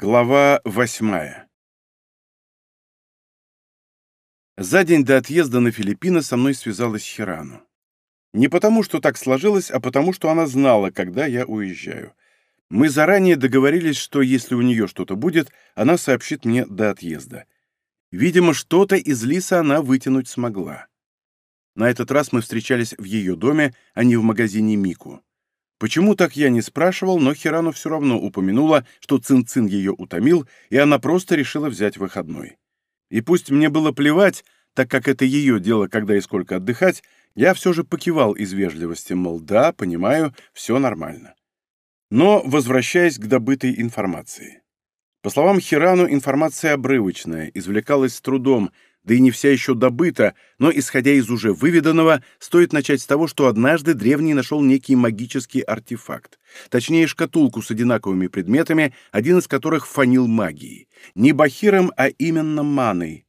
Глава восьмая За день до отъезда на Филиппины со мной связалась Хирану. Не потому, что так сложилось, а потому, что она знала, когда я уезжаю. Мы заранее договорились, что если у нее что-то будет, она сообщит мне до отъезда. Видимо, что-то из Лиса она вытянуть смогла. На этот раз мы встречались в ее доме, а не в магазине Мику. Почему так я не спрашивал, но Хирану все равно упомянула, что Цин-Цин ее утомил, и она просто решила взять выходной. И пусть мне было плевать, так как это ее дело, когда и сколько отдыхать, я все же покивал из вежливости, мол, да, понимаю, все нормально. Но возвращаясь к добытой информации. По словам Хирану, информация обрывочная, извлекалась с трудом, да и не вся еще добыта, но, исходя из уже выведанного, стоит начать с того, что однажды древний нашел некий магический артефакт. Точнее, шкатулку с одинаковыми предметами, один из которых фанил магией. Не бахиром, а именно маной.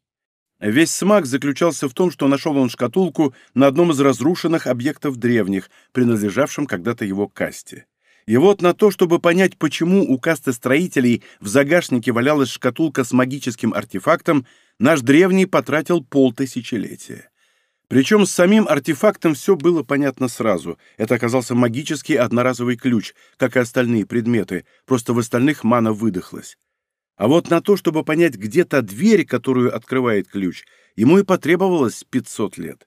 Весь смак заключался в том, что нашел он шкатулку на одном из разрушенных объектов древних, принадлежавшем когда-то его касте. И вот на то, чтобы понять, почему у касты строителей в загашнике валялась шкатулка с магическим артефактом, наш древний потратил полтысячелетия. Причем с самим артефактом все было понятно сразу. Это оказался магический одноразовый ключ, как и остальные предметы, просто в остальных мана выдохлась. А вот на то, чтобы понять, где та дверь, которую открывает ключ, ему и потребовалось 500 лет.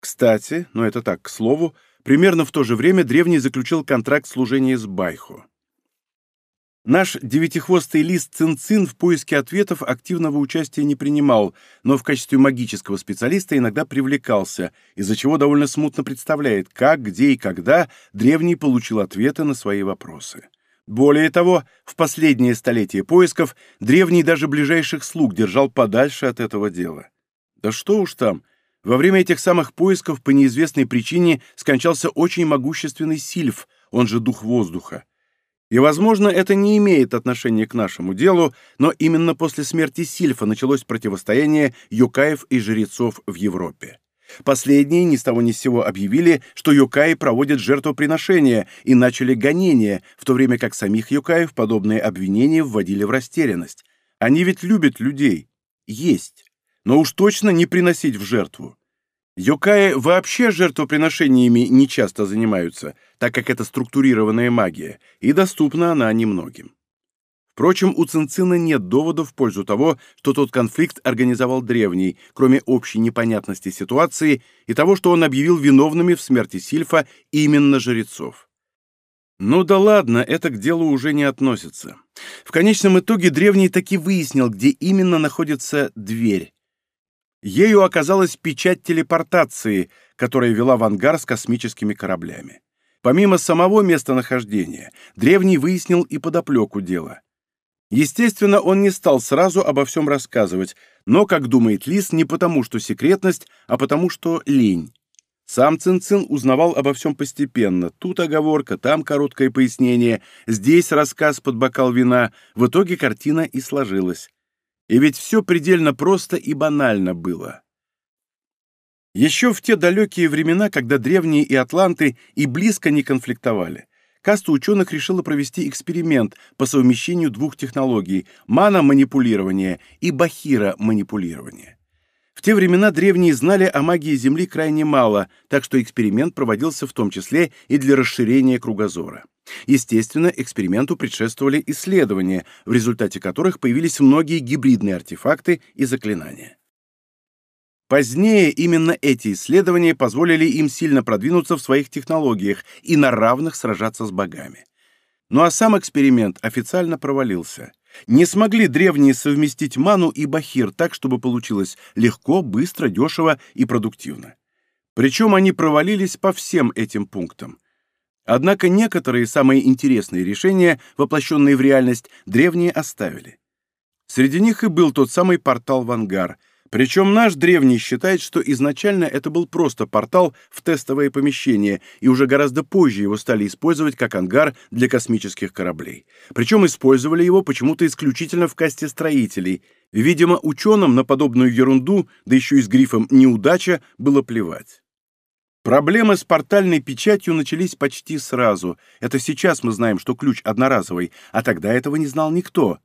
Кстати, но это так, к слову, Примерно в то же время древний заключил контракт служения с Байхо. Наш девятихвостый лист Цин-Цин в поиске ответов активного участия не принимал, но в качестве магического специалиста иногда привлекался, из-за чего довольно смутно представляет, как, где и когда древний получил ответы на свои вопросы. Более того, в последнее столетие поисков древний даже ближайших слуг держал подальше от этого дела. Да что уж там, во время этих самых поисков по неизвестной причине скончался очень могущественный Сильф, он же дух воздуха. И, возможно, это не имеет отношения к нашему делу, но именно после смерти Сильфа началось противостояние юкаев и жрецов в Европе. Последние ни с того ни с сего объявили, что юкаи проводят жертвоприношения и начали гонения, в то время как самих юкаев подобные обвинения вводили в растерянность. Они ведь любят людей. Есть но уж точно не приносить в жертву. Йокаи вообще жертвоприношениями не часто занимаются, так как это структурированная магия, и доступна она немногим. Впрочем, у Цинцина нет доводов в пользу того, что тот конфликт организовал древний, кроме общей непонятности ситуации и того, что он объявил виновными в смерти Сильфа именно жрецов. Ну да ладно, это к делу уже не относится. В конечном итоге древний таки выяснил, где именно находится дверь, Ею оказалась печать телепортации, которая вела в ангар с космическими кораблями. Помимо самого местонахождения, Древний выяснил и подоплеку дела. Естественно, он не стал сразу обо всем рассказывать, но, как думает Лис, не потому что секретность, а потому что лень. Сам Цинцин узнавал обо всем постепенно. Тут оговорка, там короткое пояснение, здесь рассказ под бокал вина. В итоге картина и сложилась. И ведь все предельно просто и банально было. Еще в те далекие времена, когда древние и атланты и близко не конфликтовали, каста ученых решила провести эксперимент по совмещению двух технологий – мана-манипулирования и бахира-манипулирования. В те времена древние знали о магии Земли крайне мало, так что эксперимент проводился в том числе и для расширения кругозора. Естественно, эксперименту предшествовали исследования, в результате которых появились многие гибридные артефакты и заклинания. Позднее именно эти исследования позволили им сильно продвинуться в своих технологиях и на равных сражаться с богами. Ну а сам эксперимент официально провалился. Не смогли древние совместить ману и бахир так, чтобы получилось легко, быстро, дешево и продуктивно. Причем они провалились по всем этим пунктам. Однако некоторые самые интересные решения, воплощенные в реальность, древние оставили. Среди них и был тот самый портал в ангар. Причем наш древний считает, что изначально это был просто портал в тестовое помещение, и уже гораздо позже его стали использовать как ангар для космических кораблей. Причем использовали его почему-то исключительно в касте строителей. Видимо, ученым на подобную ерунду, да еще и с грифом «неудача», было плевать. Проблемы с портальной печатью начались почти сразу. Это сейчас мы знаем, что ключ одноразовый, а тогда этого не знал никто.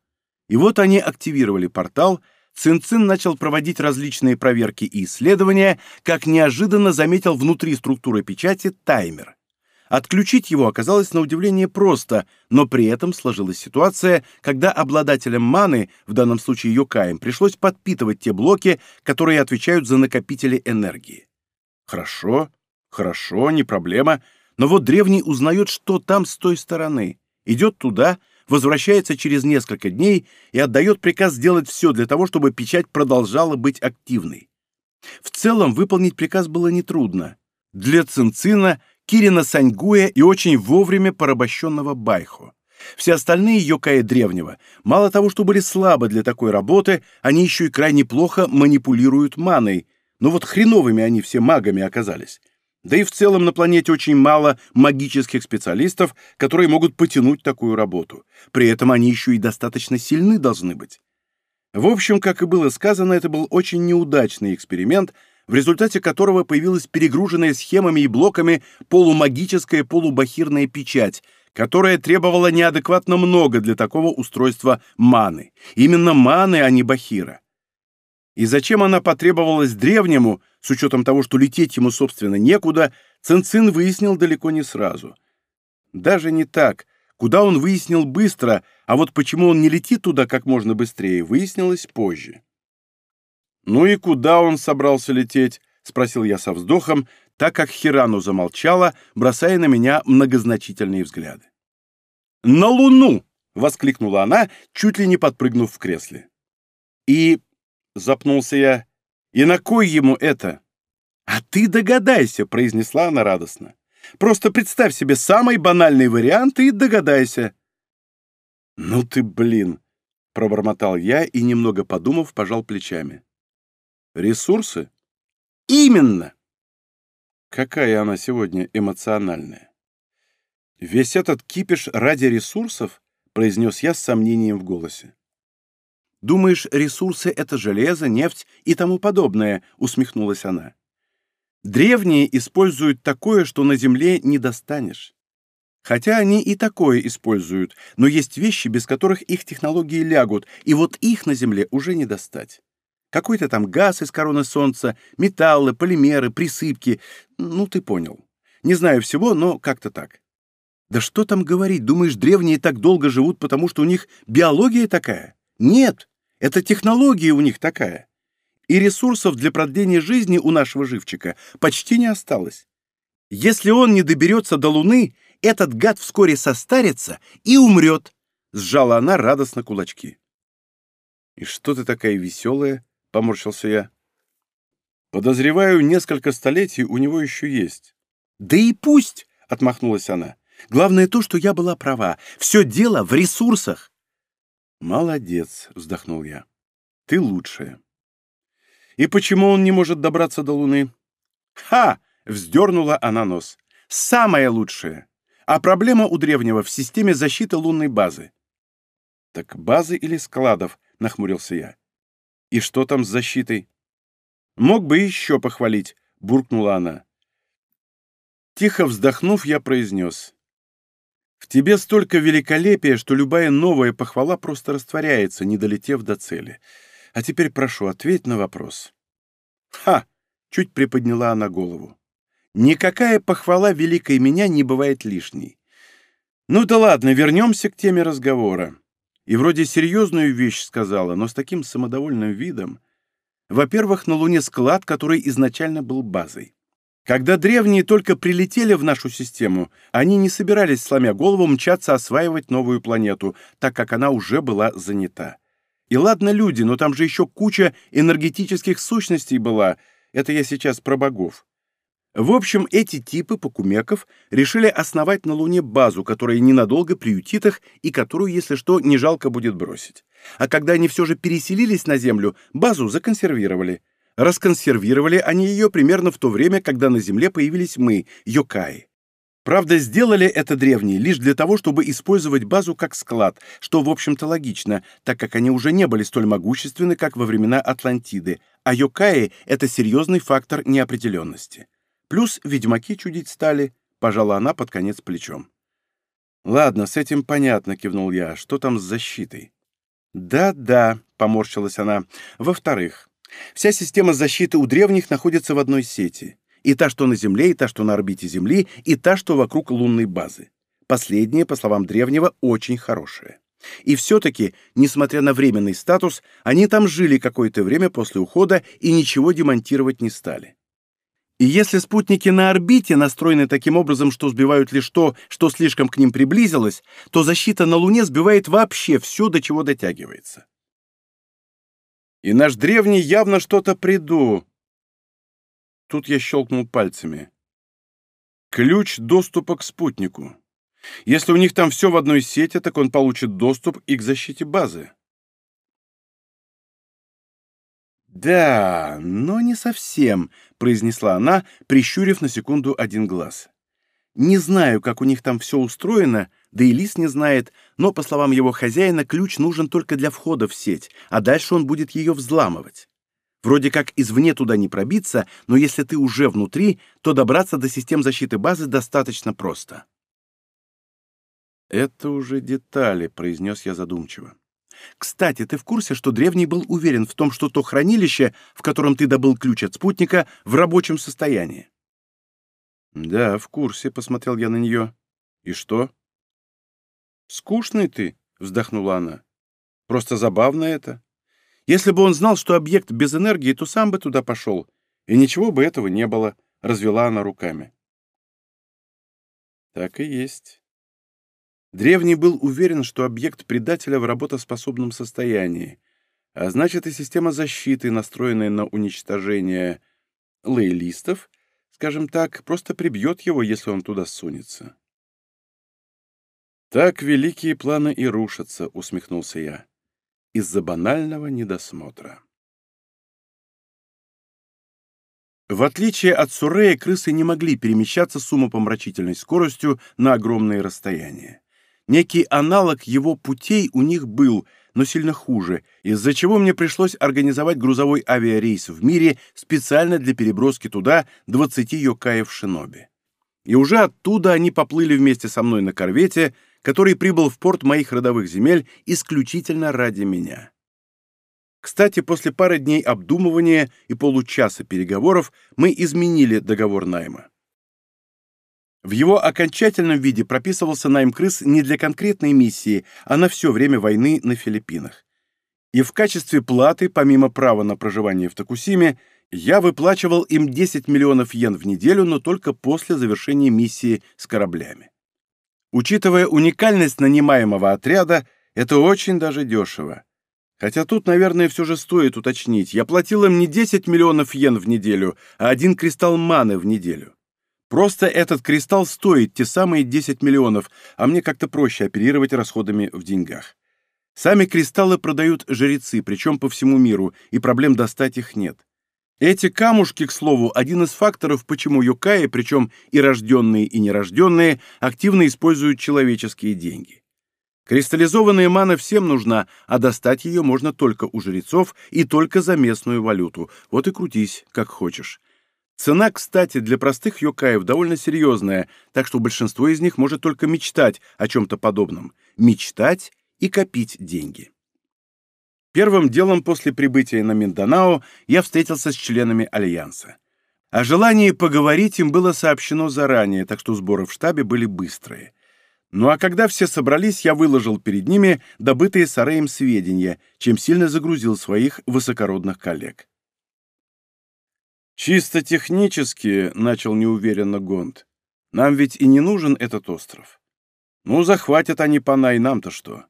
И вот они активировали портал, Цинцин начал проводить различные проверки и исследования, как неожиданно заметил внутри структуры печати таймер. Отключить его оказалось на удивление просто, но при этом сложилась ситуация, когда обладателям маны, в данном случае Йокаем, пришлось подпитывать те блоки, которые отвечают за накопители энергии. Хорошо, хорошо, не проблема, но вот древний узнает, что там с той стороны. Идет туда, возвращается через несколько дней и отдает приказ сделать все для того, чтобы печать продолжала быть активной. В целом выполнить приказ было нетрудно. Для Цинцина Кирина Саньгуя и очень вовремя порабощенного Байхо. Все остальные Йокаи древнего, мало того, что были слабы для такой работы, они еще и крайне плохо манипулируют маной, но вот хреновыми они все магами оказались. Да и в целом на планете очень мало магических специалистов, которые могут потянуть такую работу. При этом они еще и достаточно сильны должны быть. В общем, как и было сказано, это был очень неудачный эксперимент, в результате которого появилась перегруженная схемами и блоками полумагическая полубахирная печать, которая требовала неадекватно много для такого устройства маны. Именно маны, а не бахира. И зачем она потребовалась древнему, с учетом того, что лететь ему, собственно, некуда, Цинцин выяснил далеко не сразу. Даже не так. Куда он выяснил быстро, а вот почему он не летит туда как можно быстрее, выяснилось позже. «Ну и куда он собрался лететь?» — спросил я со вздохом, так как Хирану замолчала, бросая на меня многозначительные взгляды. «На Луну!» — воскликнула она, чуть ли не подпрыгнув в кресле. «И...» — запнулся я. «И на кой ему это?» «А ты догадайся!» — произнесла она радостно. «Просто представь себе самый банальный вариант и догадайся!» «Ну ты, блин!» — пробормотал я и, немного подумав, пожал плечами. Ресурсы? Именно! Какая она сегодня эмоциональная. Весь этот кипиш ради ресурсов, произнес я с сомнением в голосе. Думаешь, ресурсы — это железо, нефть и тому подобное, усмехнулась она. Древние используют такое, что на Земле не достанешь. Хотя они и такое используют, но есть вещи, без которых их технологии лягут, и вот их на Земле уже не достать. Какой-то там газ из короны Солнца, металлы, полимеры, присыпки. Ну, ты понял. Не знаю всего, но как-то так. Да что там говорить, думаешь, древние так долго живут, потому что у них биология такая? Нет, это технология у них такая. И ресурсов для продления жизни у нашего живчика почти не осталось. Если он не доберется до Луны, этот гад вскоре состарится и умрет, — сжала она радостно кулачки. «И что ты такая веселая?» — поморщился я. «Подозреваю, несколько столетий у него еще есть». «Да и пусть!» — отмахнулась она. «Главное то, что я была права. Все дело в ресурсах». «Молодец!» — вздохнул я. «Ты лучшая». «И почему он не может добраться до Луны?» «Ха!» — вздернула она нос. «Самое лучшее! А проблема у древнего в системе защиты лунной базы». «Так базы или складов?» — нахмурился я. И что там с защитой? Мог бы еще похвалить, буркнула она. Тихо вздохнув, я произнес. В тебе столько великолепия, что любая новая похвала просто растворяется, не долетев до цели. А теперь прошу, ответь на вопрос. Ха! Чуть приподняла она голову. Никакая похвала великой меня не бывает лишней. Ну да ладно, вернемся к теме разговора. И вроде серьезную вещь сказала, но с таким самодовольным видом. Во-первых, на Луне склад, который изначально был базой. Когда древние только прилетели в нашу систему, они не собирались, сломя голову, мчаться осваивать новую планету, так как она уже была занята. И ладно люди, но там же еще куча энергетических сущностей была. Это я сейчас про богов. В общем, эти типы покумеков решили основать на Луне базу, которая ненадолго приютит их и которую, если что, не жалко будет бросить. А когда они все же переселились на Землю, базу законсервировали. Расконсервировали они ее примерно в то время, когда на Земле появились мы, Йокаи. Правда, сделали это древние лишь для того, чтобы использовать базу как склад, что, в общем-то, логично, так как они уже не были столь могущественны, как во времена Атлантиды, а Йокаи — это серьезный фактор неопределенности. Плюс ведьмаки чудить стали, пожала она под конец плечом. «Ладно, с этим понятно», — кивнул я. «Что там с защитой?» «Да-да», — поморщилась она. «Во-вторых, вся система защиты у древних находится в одной сети. И та, что на Земле, и та, что на орбите Земли, и та, что вокруг лунной базы. Последняя, по словам древнего, очень хорошая. И все-таки, несмотря на временный статус, они там жили какое-то время после ухода и ничего демонтировать не стали. И если спутники на орбите настроены таким образом, что сбивают лишь то, что слишком к ним приблизилось, то защита на Луне сбивает вообще все, до чего дотягивается. И наш древний явно что-то приду. Тут я щелкнул пальцами. Ключ доступа к спутнику. Если у них там все в одной сети, так он получит доступ и к защите базы. «Да, но не совсем», — произнесла она, прищурив на секунду один глаз. «Не знаю, как у них там все устроено, да и Лис не знает, но, по словам его хозяина, ключ нужен только для входа в сеть, а дальше он будет ее взламывать. Вроде как извне туда не пробиться, но если ты уже внутри, то добраться до систем защиты базы достаточно просто». «Это уже детали», — произнес я задумчиво. «Кстати, ты в курсе, что Древний был уверен в том, что то хранилище, в котором ты добыл ключ от спутника, в рабочем состоянии?» «Да, в курсе», — посмотрел я на нее. «И что?» «Скучный ты», — вздохнула она. «Просто забавно это. Если бы он знал, что объект без энергии, то сам бы туда пошел, и ничего бы этого не было», — развела она руками. «Так и есть. Древний был уверен, что объект предателя в работоспособном состоянии, а значит и система защиты, настроенная на уничтожение лоялистов, скажем так, просто прибьет его, если он туда сунется. «Так великие планы и рушатся», — усмехнулся я, — «из-за банального недосмотра». В отличие от Сурея, крысы не могли перемещаться с умопомрачительной скоростью на огромные расстояния. Некий аналог его путей у них был, но сильно хуже, из-за чего мне пришлось организовать грузовой авиарейс в мире специально для переброски туда 20 йокаев Шиноби. И уже оттуда они поплыли вместе со мной на корвете, который прибыл в порт моих родовых земель исключительно ради меня. Кстати, после пары дней обдумывания и получаса переговоров мы изменили договор найма. В его окончательном виде прописывался найм крыс не для конкретной миссии, а на все время войны на Филиппинах. И в качестве платы, помимо права на проживание в Токусиме, я выплачивал им 10 миллионов йен в неделю, но только после завершения миссии с кораблями. Учитывая уникальность нанимаемого отряда, это очень даже дешево. Хотя тут, наверное, все же стоит уточнить. Я платил им не 10 миллионов йен в неделю, а один кристалл маны в неделю. Просто этот кристалл стоит те самые 10 миллионов, а мне как-то проще оперировать расходами в деньгах. Сами кристаллы продают жрецы, причем по всему миру, и проблем достать их нет. Эти камушки, к слову, один из факторов, почему юкаи, причем и рожденные, и нерожденные, активно используют человеческие деньги. Кристаллизованная мана всем нужна, а достать ее можно только у жрецов и только за местную валюту. Вот и крутись, как хочешь. Цена, кстати, для простых йокаев довольно серьезная, так что большинство из них может только мечтать о чем-то подобном. Мечтать и копить деньги. Первым делом после прибытия на Минданао я встретился с членами Альянса. О желании поговорить им было сообщено заранее, так что сборы в штабе были быстрые. Ну а когда все собрались, я выложил перед ними добытые Сареем сведения, чем сильно загрузил своих высокородных коллег. «Чисто технически», — начал неуверенно Гонд, — «нам ведь и не нужен этот остров. Ну, захватят они пана, и нам-то что?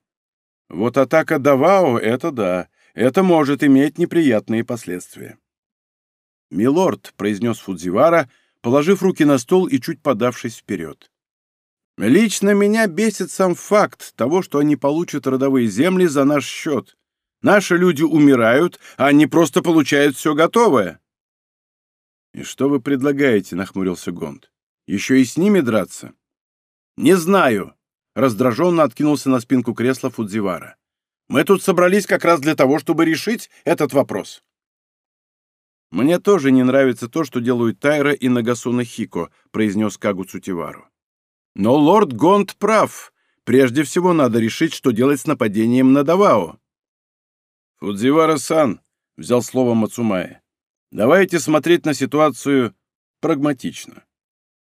Вот атака Давао — это да, это может иметь неприятные последствия». «Милорд», — произнес Фудзивара, положив руки на стол и чуть подавшись вперед. «Лично меня бесит сам факт того, что они получат родовые земли за наш счет. Наши люди умирают, а они просто получают все готовое». «И что вы предлагаете?» — нахмурился Гонд. «Еще и с ними драться?» «Не знаю», — раздраженно откинулся на спинку кресла Фудзивара. «Мы тут собрались как раз для того, чтобы решить этот вопрос». «Мне тоже не нравится то, что делают Тайра и Нагасуна Хико», — произнес Кагу Цутивару. «Но лорд Гонд прав. Прежде всего надо решить, что делать с нападением на Давао». Фудзивара-сан, — взял слово Мацумае, — давайте смотреть на ситуацию прагматично.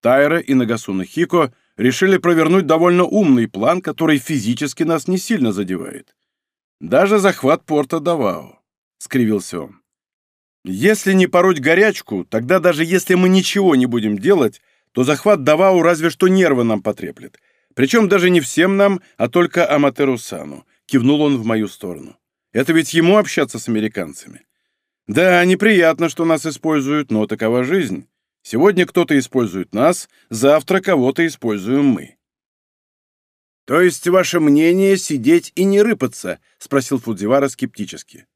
Тайра и Нагасуна Хико решили провернуть довольно умный план, который физически нас не сильно задевает. Даже захват порта Давао, — скривился он. Если не пороть горячку, тогда даже если мы ничего не будем делать, то захват Давау разве что нервы нам потреплет. Причем даже не всем нам, а только Аматеру Сану. Кивнул он в мою сторону. Это ведь ему общаться с американцами. Да, неприятно, что нас используют, но такова жизнь. Сегодня кто-то использует нас, завтра кого-то используем мы. «То есть ваше мнение — сидеть и не рыпаться?» — спросил Фудзивара скептически.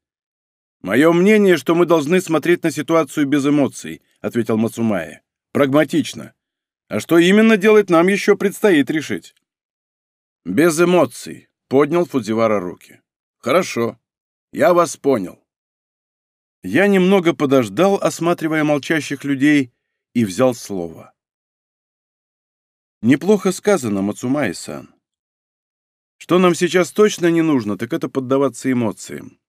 «Мое мнение, что мы должны смотреть на ситуацию без эмоций», — ответил Мацумая. «Прагматично. А что именно делать, нам еще предстоит решить». «Без эмоций», — поднял Фудзивара руки. «Хорошо. Я вас понял». Я немного подождал, осматривая молчащих людей, и взял слово. «Неплохо сказано, Мацумай-сан. Что нам сейчас точно не нужно, так это поддаваться эмоциям.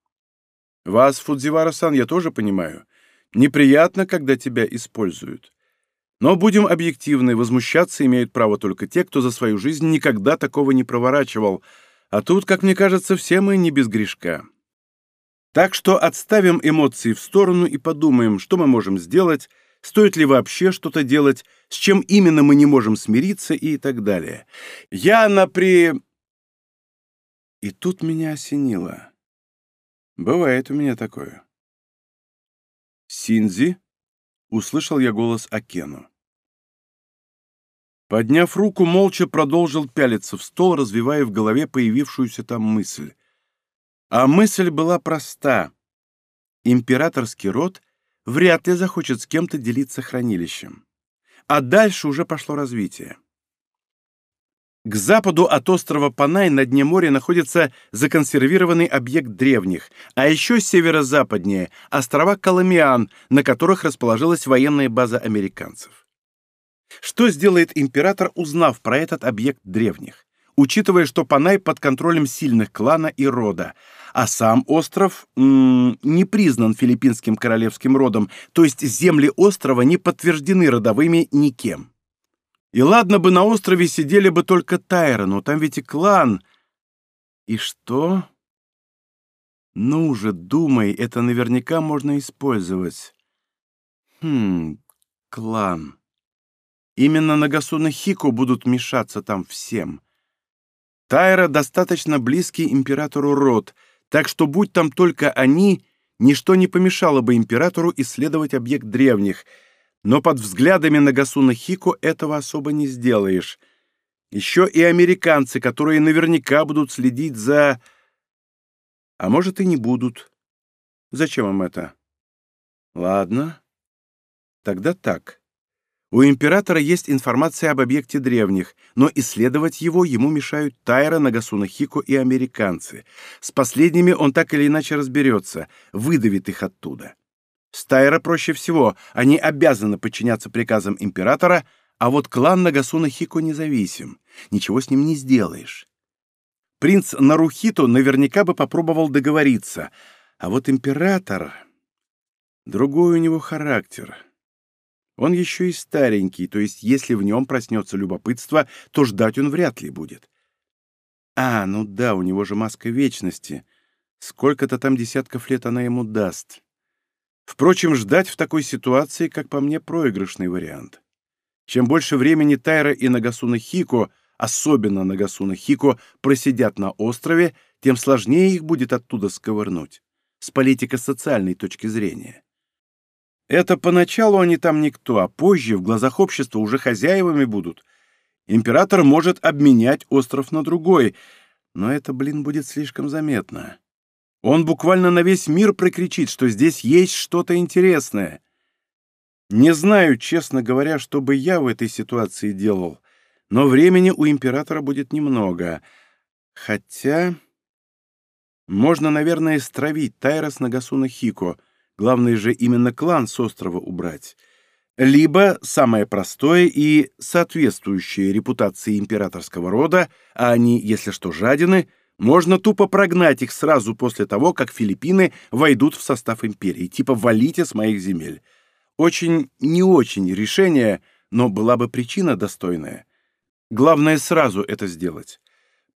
Вас, Фудзивара-сан, я тоже понимаю. Неприятно, когда тебя используют. Но будем объективны, возмущаться имеют право только те, кто за свою жизнь никогда такого не проворачивал. А тут, как мне кажется, все мы не без грешка. Так что отставим эмоции в сторону и подумаем, что мы можем сделать, стоит ли вообще что-то делать, с чем именно мы не можем смириться и так далее. Я напри... И тут меня осенило. Бывает у меня такое. Синзи? Услышал я голос Акену. Подняв руку, молча продолжил пялиться в стол, развивая в голове появившуюся там мысль. А мысль была проста. Императорский род вряд ли захочет с кем-то делиться хранилищем. А дальше уже пошло развитие. К западу от острова Панай на дне моря находится законсервированный объект древних, а еще северо-западнее – острова Коломиан, на которых расположилась военная база американцев. Что сделает император, узнав про этот объект древних? Учитывая, что Панай под контролем сильных клана и рода, а сам остров не признан филиппинским королевским родом, то есть земли острова не подтверждены родовыми никем. И ладно бы на острове сидели бы только Тайра, но там ведь и клан. И что? Ну же, думай, это наверняка можно использовать. Хм, клан. Именно Нагасуна Хико будут мешаться там всем. Тайра достаточно близкий императору род, так что будь там только они, ничто не помешало бы императору исследовать объект древних — но под взглядами Нагасуна Хико этого особо не сделаешь. Еще и американцы, которые наверняка будут следить за... А может и не будут. Зачем им это? Ладно. Тогда так. У императора есть информация об объекте древних, но исследовать его ему мешают Тайра, Нагасуна Хико и американцы. С последними он так или иначе разберется, выдавит их оттуда. Стайра проще всего, они обязаны подчиняться приказам императора, а вот клан Нагасуна Хико независим, ничего с ним не сделаешь. Принц Нарухито наверняка бы попробовал договориться, а вот император... Другой у него характер. Он еще и старенький, то есть если в нем проснется любопытство, то ждать он вряд ли будет. А, ну да, у него же маска вечности. Сколько-то там десятков лет она ему даст. Впрочем, ждать в такой ситуации, как по мне, проигрышный вариант. Чем больше времени Тайра и Нагасуна Хико, особенно Нагасуна Хико, просидят на острове, тем сложнее их будет оттуда сковырнуть. С политико-социальной точки зрения. Это поначалу они там никто, а позже в глазах общества уже хозяевами будут. Император может обменять остров на другой, но это, блин, будет слишком заметно. Он буквально на весь мир прокричит, что здесь есть что-то интересное. Не знаю, честно говоря, что бы я в этой ситуации делал, но времени у императора будет немного. Хотя... Можно, наверное, стравить Тайрос Нагасуна Хико, главное же именно клан с острова убрать. Либо самое простое и соответствующее репутации императорского рода, а они, если что, жадины — Можно тупо прогнать их сразу после того, как Филиппины войдут в состав империи, типа «валите с моих земель». Очень не очень решение, но была бы причина достойная. Главное сразу это сделать.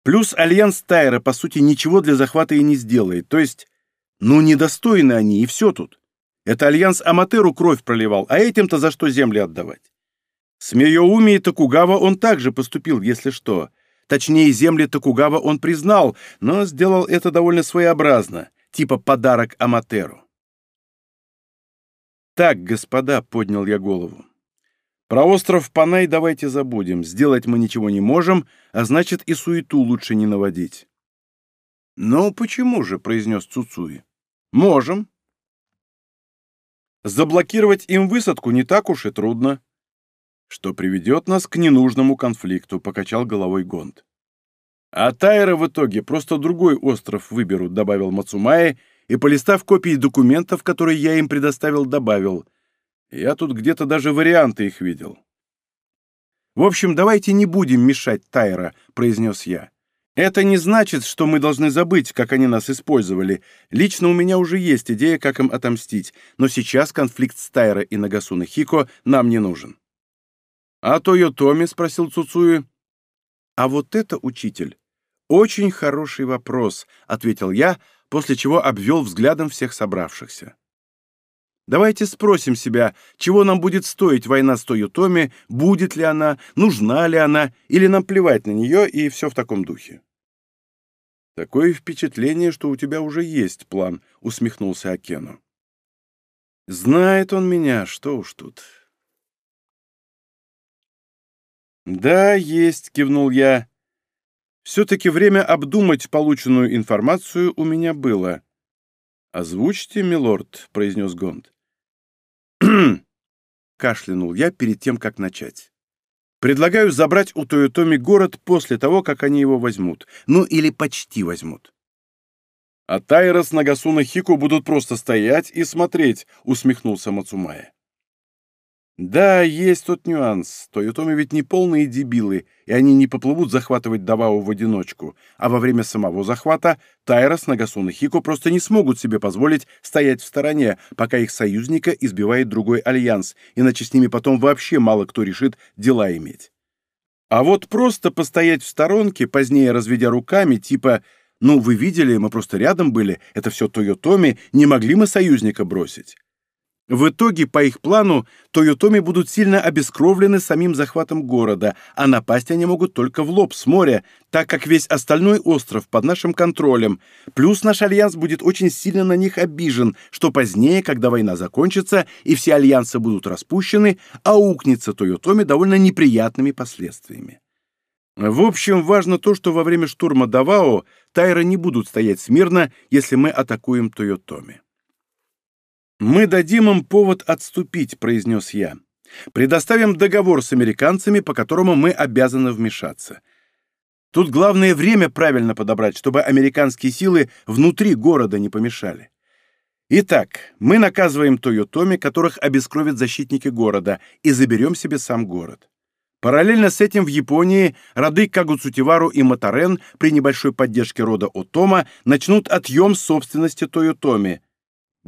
Плюс Альянс Тайра, по сути, ничего для захвата и не сделает, то есть, ну, недостойны они, и все тут. Это Альянс Аматеру кровь проливал, а этим-то за что земли отдавать? С Миоуми и Токугава он также поступил, если что. Точнее, земли Токугава он признал, но сделал это довольно своеобразно, типа подарок Аматеру. «Так, господа», — поднял я голову. «Про остров Панай давайте забудем. Сделать мы ничего не можем, а значит, и суету лучше не наводить». «Ну, почему же?» — произнес Цуцуи. «Можем. Заблокировать им высадку не так уж и трудно что приведет нас к ненужному конфликту», — покачал головой Гонд. «А Тайра в итоге просто другой остров выберут», — добавил Мацумае, и, полистав копии документов, которые я им предоставил, добавил. «Я тут где-то даже варианты их видел». «В общем, давайте не будем мешать Тайра», — произнес я. «Это не значит, что мы должны забыть, как они нас использовали. Лично у меня уже есть идея, как им отомстить, но сейчас конфликт с Тайра и Нагасуна Хико нам не нужен». «А Тойотоми?» — спросил Цуцуи. «А вот это, учитель, очень хороший вопрос», — ответил я, после чего обвел взглядом всех собравшихся. Давайте спросим себя, чего нам будет стоить война с Тойотоми, будет ли она, нужна ли она, или нам плевать на нее и все в таком духе. «Такое впечатление, что у тебя уже есть план», — усмехнулся Акену. «Знает он меня, что уж тут». «Да, есть», — кивнул я. «Все-таки время обдумать полученную информацию у меня было». «Озвучьте, милорд», — произнес Гонд. кашлянул я перед тем, как начать. «Предлагаю забрать у Тойотоми город после того, как они его возьмут. Ну, или почти возьмут». «А Тайра с Нагасуна Хику будут просто стоять и смотреть», — усмехнулся Мацумая. Да, есть тот нюанс. Тойотоми ведь не полные дебилы, и они не поплывут захватывать Давао в одиночку, а во время самого захвата Тайрос, Нагасун и Хико просто не смогут себе позволить стоять в стороне, пока их союзника избивает другой альянс, иначе с ними потом вообще мало кто решит дела иметь. А вот просто постоять в сторонке, позднее разведя руками, типа «Ну, вы видели, мы просто рядом были, это все Тойотоми, не могли мы союзника бросить». В итоге, по их плану, Тойотоми будут сильно обескровлены самим захватом города, а напасть они могут только в лоб с моря, так как весь остальной остров под нашим контролем. Плюс наш альянс будет очень сильно на них обижен, что позднее, когда война закончится и все альянсы будут распущены, аукнется Тойотоми довольно неприятными последствиями. В общем, важно то, что во время штурма Давао Тайры не будут стоять смирно, если мы атакуем Тойотоми. «Мы дадим им повод отступить», — произнес я. «Предоставим договор с американцами, по которому мы обязаны вмешаться. Тут главное время правильно подобрать, чтобы американские силы внутри города не помешали. Итак, мы наказываем Тойотоми, которых обескровят защитники города, и заберем себе сам город. Параллельно с этим в Японии роды Кагуцутивару и Матарен при небольшой поддержке рода Отома начнут отъем собственности Тойотоми,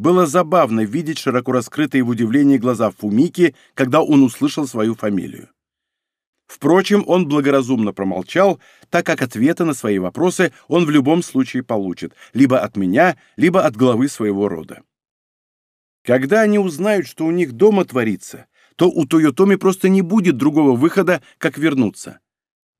было забавно видеть широко раскрытые в удивлении глаза Фумики, когда он услышал свою фамилию. Впрочем, он благоразумно промолчал, так как ответы на свои вопросы он в любом случае получит, либо от меня, либо от главы своего рода. Когда они узнают, что у них дома творится, то у Тойотоми просто не будет другого выхода, как вернуться.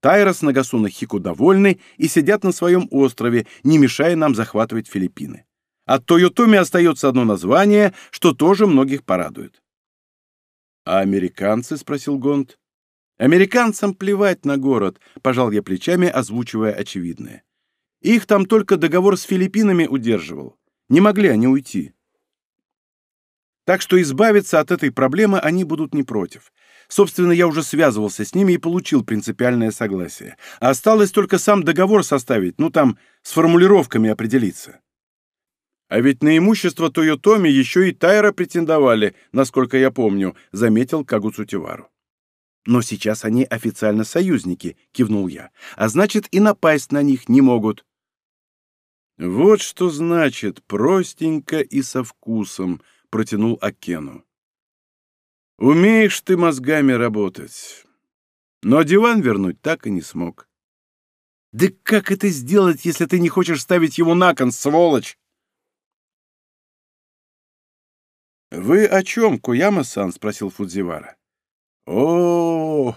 Тайра с Нагасуна Хику довольны и сидят на своем острове, не мешая нам захватывать Филиппины. От Тойотоми остается одно название, что тоже многих порадует. «А американцы?» — спросил Гонд. «Американцам плевать на город», — пожал я плечами, озвучивая очевидное. «Их там только договор с Филиппинами удерживал. Не могли они уйти». Так что избавиться от этой проблемы они будут не против. Собственно, я уже связывался с ними и получил принципиальное согласие. А осталось только сам договор составить, ну там, с формулировками определиться. А ведь на имущество Тойотоми еще и Тайра претендовали, насколько я помню, заметил Кагуцутивару. Но сейчас они официально союзники, кивнул я. А значит, и напасть на них не могут. «Вот что значит простенько и со вкусом», — протянул Акену. «Умеешь ты мозгами работать, но диван вернуть так и не смог». «Да как это сделать, если ты не хочешь ставить его на кон, сволочь?» «Вы о чем, Куяма-сан?» — спросил Фудзивара. «О,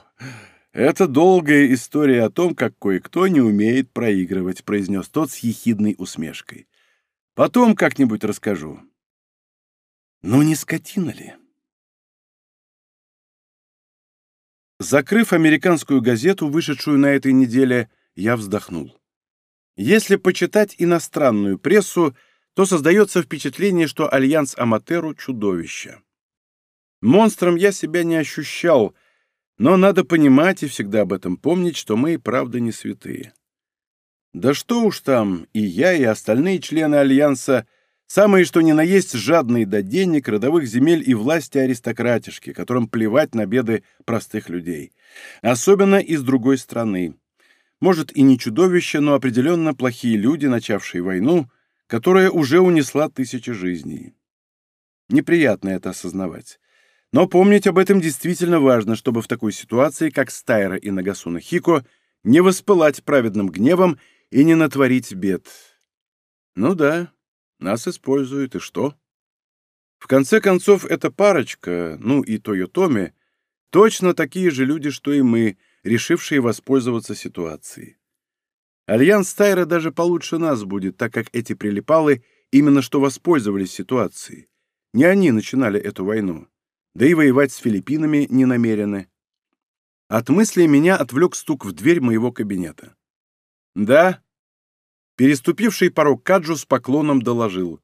это долгая история о том, как кое-кто не умеет проигрывать», — произнес тот с ехидной усмешкой. «Потом как-нибудь расскажу». «Ну не скотина ли?» Закрыв американскую газету, вышедшую на этой неделе, я вздохнул. Если почитать иностранную прессу, то создается впечатление, что Альянс Аматеру — чудовище. Монстром я себя не ощущал, но надо понимать и всегда об этом помнить, что мы и правда не святые. Да что уж там, и я, и остальные члены Альянса самые что ни на есть жадные до денег, родовых земель и власти аристократишки, которым плевать на беды простых людей. Особенно из другой страны. Может, и не чудовище, но определенно плохие люди, начавшие войну, которая уже унесла тысячи жизней. Неприятно это осознавать. Но помнить об этом действительно важно, чтобы в такой ситуации, как Стайра и Нагасуна Хико, не воспылать праведным гневом и не натворить бед. Ну да, нас используют, и что? В конце концов, эта парочка, ну и Тойотоми, точно такие же люди, что и мы, решившие воспользоваться ситуацией. Альянс Тайра даже получше нас будет, так как эти прилипалы именно что воспользовались ситуацией. Не они начинали эту войну. Да и воевать с Филиппинами не намерены. От мысли меня отвлек стук в дверь моего кабинета. «Да?» Переступивший порог Каджу с поклоном доложил.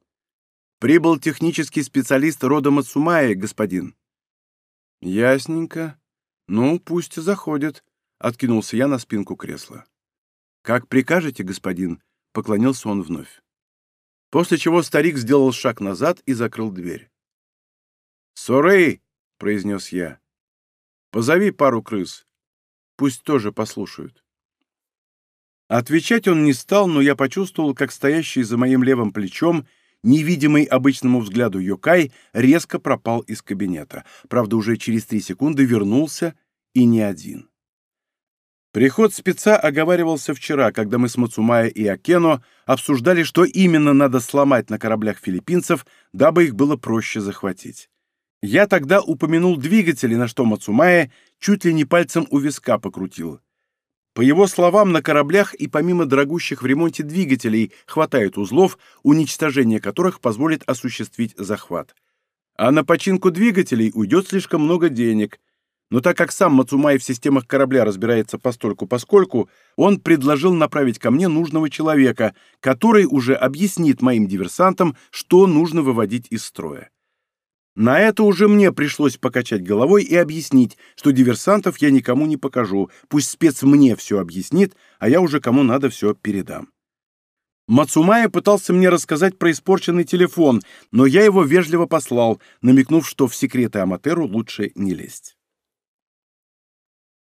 «Прибыл технический специалист рода Мацумаи, господин». «Ясненько. Ну, пусть заходит», — откинулся я на спинку кресла. «Как прикажете, господин», — поклонился он вновь. После чего старик сделал шаг назад и закрыл дверь. «Сорей!» — произнес я. «Позови пару крыс. Пусть тоже послушают». Отвечать он не стал, но я почувствовал, как стоящий за моим левым плечом, невидимый обычному взгляду Йокай, резко пропал из кабинета. Правда, уже через три секунды вернулся и не один. Приход спеца оговаривался вчера, когда мы с Мацумая и Акено обсуждали, что именно надо сломать на кораблях филиппинцев, дабы их было проще захватить. Я тогда упомянул двигатели, на что Мацумая чуть ли не пальцем у виска покрутил. По его словам, на кораблях и помимо дорогущих в ремонте двигателей хватает узлов, уничтожение которых позволит осуществить захват. А на починку двигателей уйдет слишком много денег – но так как сам Мацумай в системах корабля разбирается постольку-поскольку, он предложил направить ко мне нужного человека, который уже объяснит моим диверсантам, что нужно выводить из строя. На это уже мне пришлось покачать головой и объяснить, что диверсантов я никому не покажу, пусть спец мне все объяснит, а я уже кому надо все передам. Мацумая пытался мне рассказать про испорченный телефон, но я его вежливо послал, намекнув, что в секреты Аматеру лучше не лезть.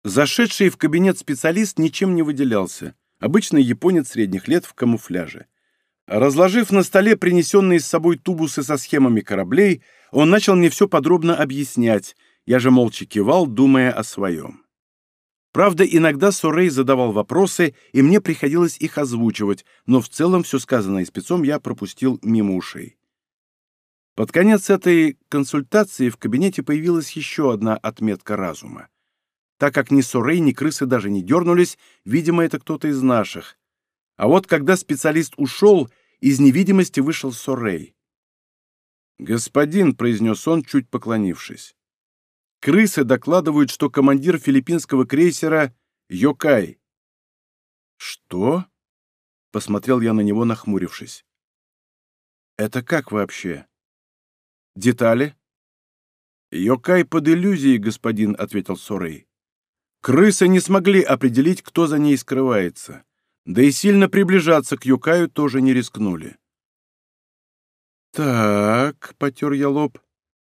Зашедший в кабинет специалист ничем не выделялся. Обычный японец средних лет в камуфляже. Разложив на столе принесенные с собой тубусы со схемами кораблей, он начал мне все подробно объяснять. Я же молча кивал, думая о своем. Правда, иногда Сорей задавал вопросы, и мне приходилось их озвучивать, но в целом все сказанное спецом я пропустил мимо ушей. Под конец этой консультации в кабинете появилась еще одна отметка разума. Так как ни Сорей, ни крысы даже не дернулись, видимо, это кто-то из наших. А вот когда специалист ушел, из невидимости вышел Сорей. «Господин», — произнес он, чуть поклонившись, — «крысы докладывают, что командир филиппинского крейсера — Йокай». «Что?» — посмотрел я на него, нахмурившись. «Это как вообще?» «Детали?» «Йокай под иллюзией, господин», — ответил Сорей. Крысы не смогли определить, кто за ней скрывается. Да и сильно приближаться к Юкаю тоже не рискнули. «Так», — потер я лоб,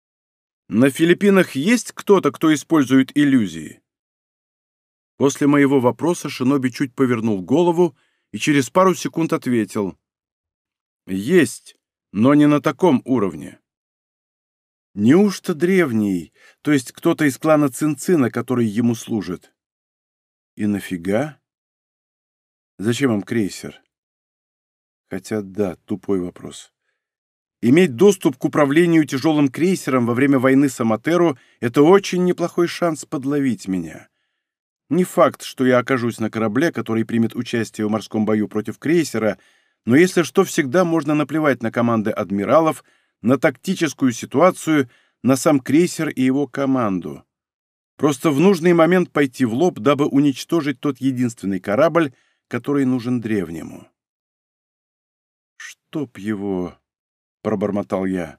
— «на Филиппинах есть кто-то, кто использует иллюзии?» После моего вопроса Шиноби чуть повернул голову и через пару секунд ответил. Есть, но не на таком уровне. Неужто древний, то есть кто-то из клана Цинцина, который ему служит? И нафига? Зачем им крейсер? Хотя да, тупой вопрос. Иметь доступ к управлению тяжелым крейсером во время войны с Аматеру — это очень неплохой шанс подловить меня. Не факт, что я окажусь на корабле, который примет участие в морском бою против крейсера, но если что, всегда можно наплевать на команды адмиралов, на тактическую ситуацию, на сам крейсер и его команду. Просто в нужный момент пойти в лоб, дабы уничтожить тот единственный корабль, который нужен древнему. «Чтоб его...» — пробормотал я.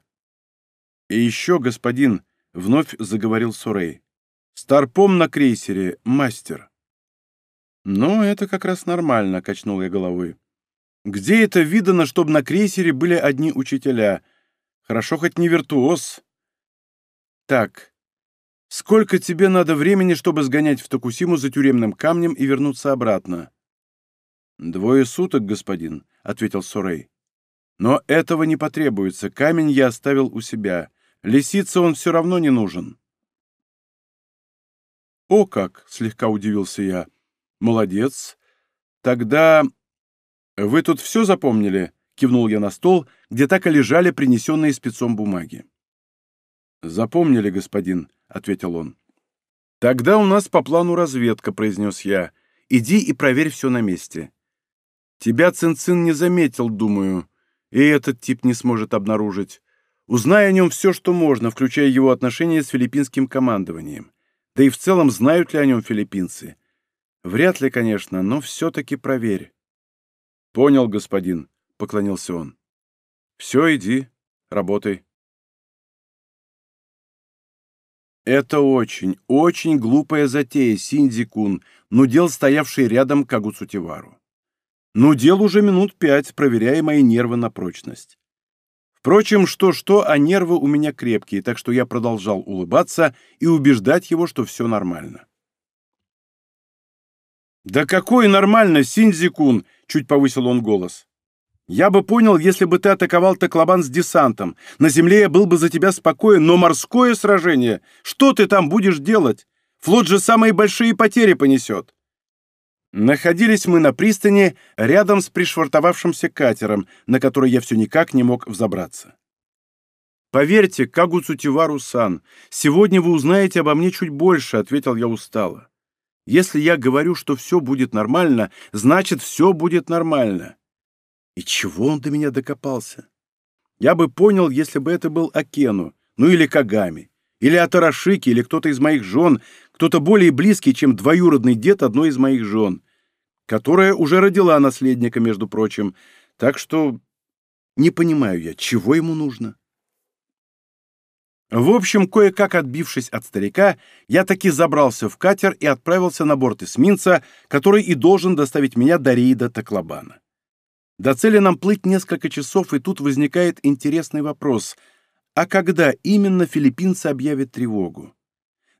«И еще, господин», — вновь заговорил Сурей, — «старпом на крейсере, мастер». «Ну, это как раз нормально», — качнул я головой. «Где это видано, чтобы на крейсере были одни учителя? Хорошо хоть не виртуоз». «Так, сколько тебе надо времени, чтобы сгонять в Токусиму за тюремным камнем и вернуться обратно?» «Двое суток, господин», — ответил Сурей. «Но этого не потребуется. Камень я оставил у себя. Лисице он все равно не нужен». «О как!» — слегка удивился я. «Молодец. Тогда...» «Вы тут все запомнили?» — кивнул я на стол, где так и лежали принесенные спецом бумаги. «Запомнили, господин», — ответил он. «Тогда у нас по плану разведка», — произнес я. «Иди и проверь все на месте. Тебя Цинцин не заметил, думаю, и этот тип не сможет обнаружить. Узнай о нем все, что можно, включая его отношения с филиппинским командованием. Да и в целом, знают ли о нем филиппинцы? Вряд ли, конечно, но все-таки проверь. Понял, господин, — поклонился он. Все, иди, работай. Это очень, очень глупая затея, Синдзи-кун, нудел стоявший рядом Кагуцутивару. Ну, дел уже минут пять, проверяя мои нервы на прочность. Впрочем, что-что, а нервы у меня крепкие, так что я продолжал улыбаться и убеждать его, что все нормально. «Да какой нормально, Синзикун!» — чуть повысил он голос. «Я бы понял, если бы ты атаковал Таклобан с десантом. На земле я был бы за тебя спокоен, но морское сражение? Что ты там будешь делать? Флот же самые большие потери понесет!» Находились мы на пристани рядом с пришвартовавшимся катером, на который я все никак не мог взобраться. «Поверьте, Кагуцутивару-сан, сегодня вы узнаете обо мне чуть больше», — ответил я устало. «Если я говорю, что все будет нормально, значит, все будет нормально». И чего он до меня докопался? Я бы понял, если бы это был Акену, ну или Кагами, или Атарашики, или кто-то из моих жен, кто-то более близкий, чем двоюродный дед одной из моих жен, которая уже родила наследника, между прочим. Так что не понимаю я, чего ему нужно. В общем, кое-как отбившись от старика, я таки забрался в катер и отправился на борт эсминца, который и должен доставить меня до рейда Таклобана. До цели нам плыть несколько часов, и тут возникает интересный вопрос. А когда именно филиппинцы объявят тревогу?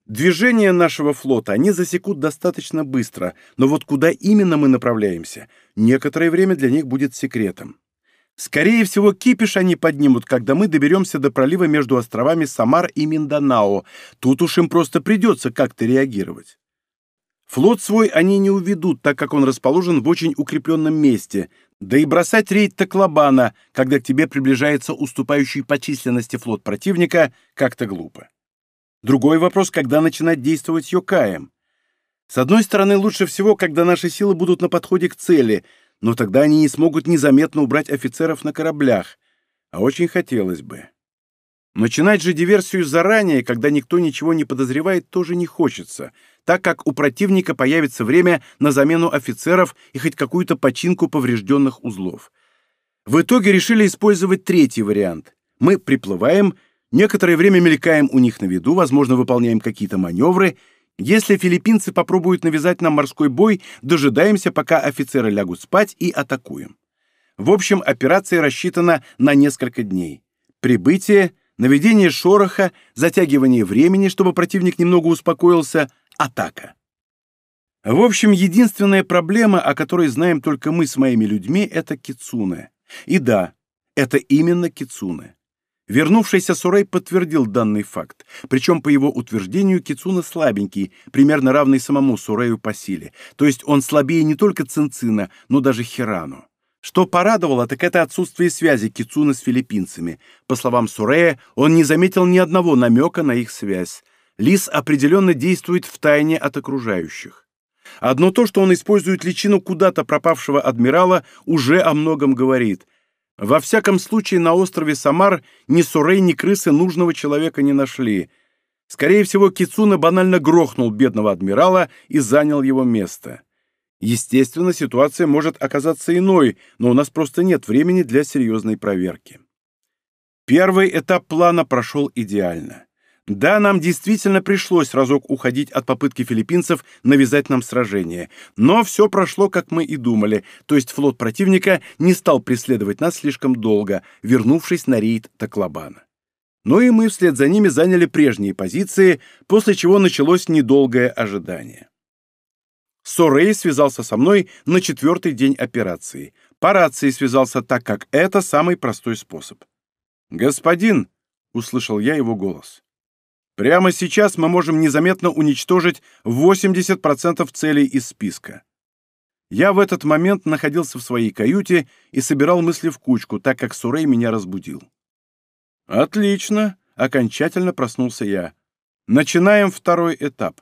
Движение нашего флота они засекут достаточно быстро, но вот куда именно мы направляемся, некоторое время для них будет секретом. Скорее всего, кипиш они поднимут, когда мы доберемся до пролива между островами Самар и Минданао. Тут уж им просто придется как-то реагировать. Флот свой они не уведут, так как он расположен в очень укрепленном месте, да и бросать рейд Таклобана, когда к тебе приближается уступающий по численности флот противника, как-то глупо. Другой вопрос, когда начинать действовать Йокаем. С одной стороны, лучше всего, когда наши силы будут на подходе к цели, но тогда они не смогут незаметно убрать офицеров на кораблях, а очень хотелось бы. Начинать же диверсию заранее, когда никто ничего не подозревает, тоже не хочется, так как у противника появится время на замену офицеров и хоть какую-то починку поврежденных узлов. В итоге решили использовать третий вариант. Мы приплываем, Некоторое время мелькаем у них на виду, возможно, выполняем какие-то маневры. Если филиппинцы попробуют навязать нам морской бой, дожидаемся, пока офицеры лягут спать и атакуем. В общем, операция рассчитана на несколько дней. Прибытие, наведение шороха, затягивание времени, чтобы противник немного успокоился, атака. В общем, единственная проблема, о которой знаем только мы с моими людьми, это кицуне. И да, Это именно Кицуне. Вернувшийся Сурей подтвердил данный факт, причем по его утверждению Кицуна слабенький, примерно равный самому Сурею по силе, то есть он слабее не только Цинцина, но даже Хирану. Что порадовало, так это отсутствие связи Кицуна с филиппинцами. По словам Сурея, он не заметил ни одного намека на их связь. Лис определенно действует в тайне от окружающих. Одно то, что он использует личину куда-то пропавшего адмирала, уже о многом говорит. Во всяком случае, на острове Самар ни Сурей, ни крысы нужного человека не нашли. Скорее всего, Кицуна банально грохнул бедного адмирала и занял его место. Естественно, ситуация может оказаться иной, но у нас просто нет времени для серьезной проверки. Первый этап плана прошел идеально. Да, нам действительно пришлось разок уходить от попытки филиппинцев навязать нам сражение, но все прошло, как мы и думали, то есть флот противника не стал преследовать нас слишком долго, вернувшись на рейд Таклобана. Ну и мы вслед за ними заняли прежние позиции, после чего началось недолгое ожидание. Сорей связался со мной на четвертый день операции. По рации связался так, как это самый простой способ. «Господин!» — услышал я его голос. Прямо сейчас мы можем незаметно уничтожить 80% целей из списка. Я в этот момент находился в своей каюте и собирал мысли в кучку, так как Сурей меня разбудил. «Отлично!» — окончательно проснулся я. «Начинаем второй этап».